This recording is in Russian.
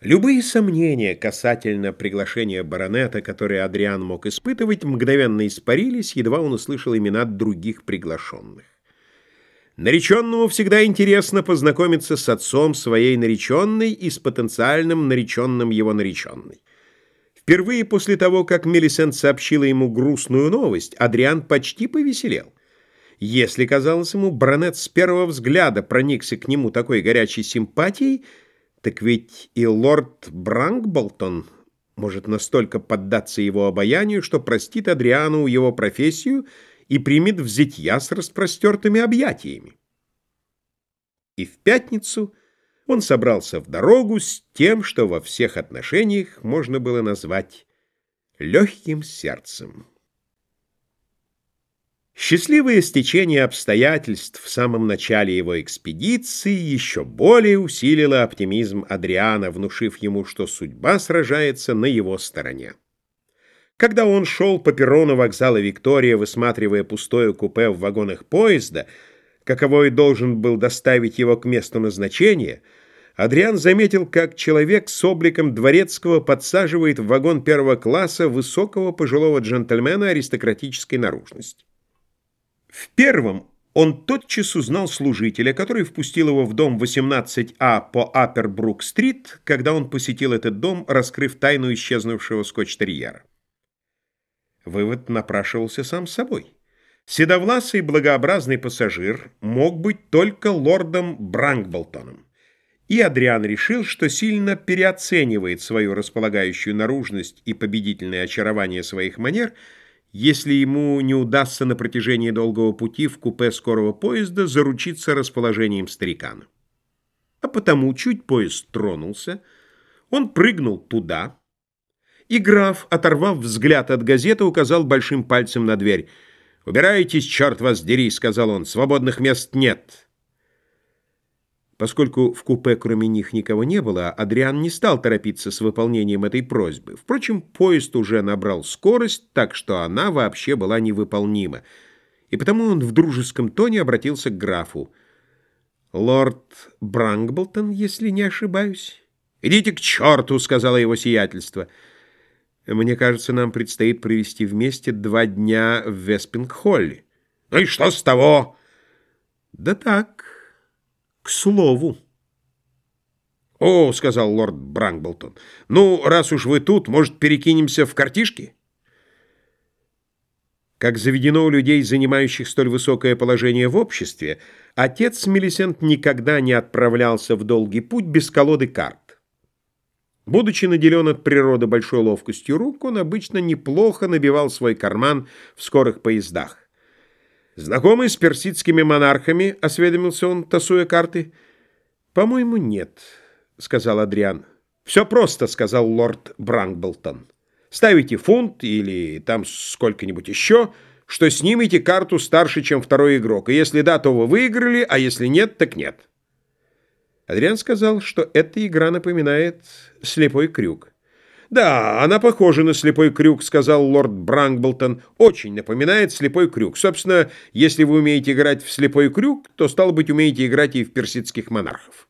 Любые сомнения касательно приглашения баронета, которые Адриан мог испытывать, мгновенно испарились, едва он услышал имена других приглашенных. Нареченному всегда интересно познакомиться с отцом своей нареченной и с потенциальным нареченным его нареченной. Впервые после того, как Мелисент сообщила ему грустную новость, Адриан почти повеселел. Если, казалось ему, баронет с первого взгляда проникся к нему такой горячей симпатией, так ведь и лорд Бранкболтон может настолько поддаться его обаянию, что простит Адриану его профессию и примет в зятья с распростертыми объятиями. И в пятницу он собрался в дорогу с тем, что во всех отношениях можно было назвать легким сердцем. Счастливое стечение обстоятельств в самом начале его экспедиции еще более усилило оптимизм Адриана, внушив ему, что судьба сражается на его стороне. Когда он шел по перрону вокзала Виктория, высматривая пустое купе в вагонах поезда, каковой должен был доставить его к месту назначения, Адриан заметил, как человек с обликом дворецкого подсаживает в вагон первого класса высокого пожилого джентльмена аристократической наружности. В первом он тотчас узнал служителя, который впустил его в дом 18А по Аппербрук-стрит, когда он посетил этот дом, раскрыв тайну исчезнувшего скотч-терьера. Вывод напрашивался сам собой. Седовласый благообразный пассажир мог быть только лордом Бранкболтоном. И Адриан решил, что сильно переоценивает свою располагающую наружность и победительное очарование своих манер – если ему не удастся на протяжении долгого пути в купе скорого поезда заручиться расположением старикана. А потому чуть поезд тронулся, он прыгнул туда, и граф, оторвав взгляд от газеты, указал большим пальцем на дверь. «Убирайтесь, черт вас дери», — сказал он, — «свободных мест нет». Поскольку в купе кроме них никого не было, Адриан не стал торопиться с выполнением этой просьбы. Впрочем, поезд уже набрал скорость, так что она вообще была невыполнима. И потому он в дружеском тоне обратился к графу. «Лорд Бранкблтон, если не ошибаюсь?» «Идите к черту!» — сказала его сиятельство. «Мне кажется, нам предстоит провести вместе два дня в Веспинг-Холле». «Ну и что с того?» «Да так...» к слову. «О, — сказал лорд Бранкблтон, — ну, раз уж вы тут, может, перекинемся в картишки?» Как заведено у людей, занимающих столь высокое положение в обществе, отец Мелисент никогда не отправлялся в долгий путь без колоды карт. Будучи наделен от природы большой ловкостью рук, он обычно неплохо набивал свой карман в скорых поездах. «Знакомый с персидскими монархами?» — осведомился он, тасуя карты. «По-моему, нет», — сказал Адриан. «Все просто», — сказал лорд Бранкблтон. «Ставите фунт или там сколько-нибудь еще, что снимете карту старше, чем второй игрок, и если да, то вы выиграли, а если нет, так нет». Адриан сказал, что эта игра напоминает слепой крюк. «Да, она похожа на слепой крюк», — сказал лорд Бранкблтон. «Очень напоминает слепой крюк. Собственно, если вы умеете играть в слепой крюк, то, стало быть, умеете играть и в персидских монархов».